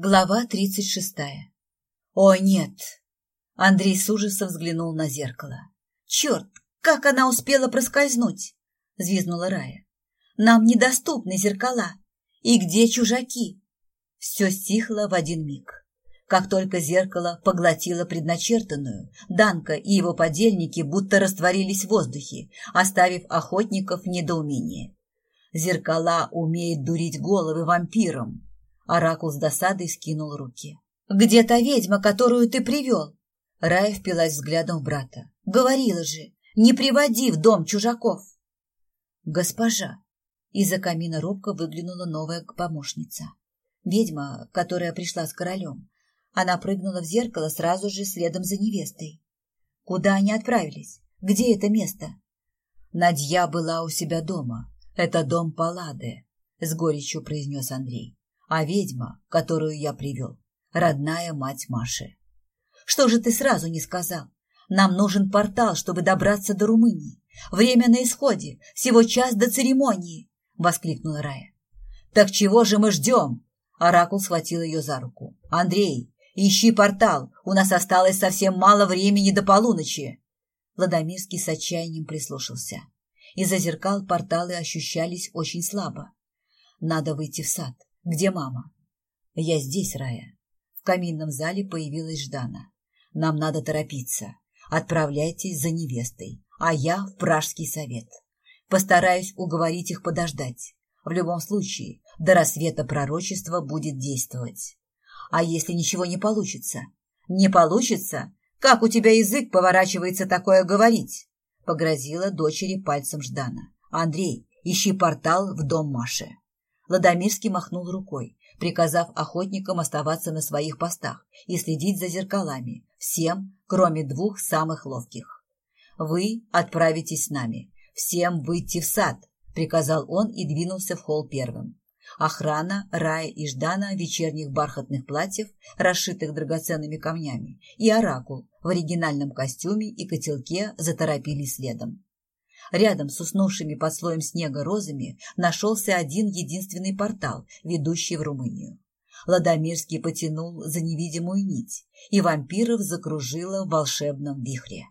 Глава тридцать шестая. О, нет! Андрей с ужасом взглянул на зеркало. Черт, как она успела проскользнуть! Звизнула Рая. Нам недоступны зеркала. И где чужаки? Все стихло в один миг. Как только зеркало поглотило предначертанную, Данка и его подельники будто растворились в воздухе, оставив охотников в недоумении. Зеркала умеют дурить головы вампирам, Оракул с досадой скинул руки. «Где та ведьма, которую ты привел?» Рая впилась взглядом брата. «Говорила же, не приводи в дом чужаков!» «Госпожа!» Из-за камина робко выглянула новая помощница. Ведьма, которая пришла с королем. Она прыгнула в зеркало сразу же следом за невестой. Куда они отправились? Где это место? Надья была у себя дома. Это дом Паллады, с горечью произнес Андрей а ведьма, которую я привел, родная мать Маши. Что же ты сразу не сказал? Нам нужен портал, чтобы добраться до Румынии. Время на исходе, всего час до церемонии, — воскликнула Рая. Так чего же мы ждем? Оракул схватил ее за руку. Андрей, ищи портал, у нас осталось совсем мало времени до полуночи. Ладомирский с отчаянием прислушался. Из-за зеркал порталы ощущались очень слабо. Надо выйти в сад. Где мама? Я здесь, Рая. В каминном зале появилась Ждана. Нам надо торопиться. Отправляйтесь за невестой, а я в Пражский совет. Постараюсь уговорить их подождать. В любом случае, до рассвета пророчество будет действовать. А если ничего не получится? Не получится? Как у тебя язык поворачивается такое говорить? Погрозила дочери пальцем Ждана. Андрей, ищи портал в дом Маши. Ладомирский махнул рукой, приказав охотникам оставаться на своих постах и следить за зеркалами, всем, кроме двух самых ловких. «Вы отправитесь с нами. Всем выйти в сад», — приказал он и двинулся в холл первым. Охрана, Рая и Ждана вечерних бархатных платьев, расшитых драгоценными камнями, и Оракул в оригинальном костюме и котелке заторопились следом. Рядом с уснувшими под слоем снега розами нашелся один единственный портал, ведущий в Румынию. Ладомирский потянул за невидимую нить, и вампиров закружило в волшебном вихре.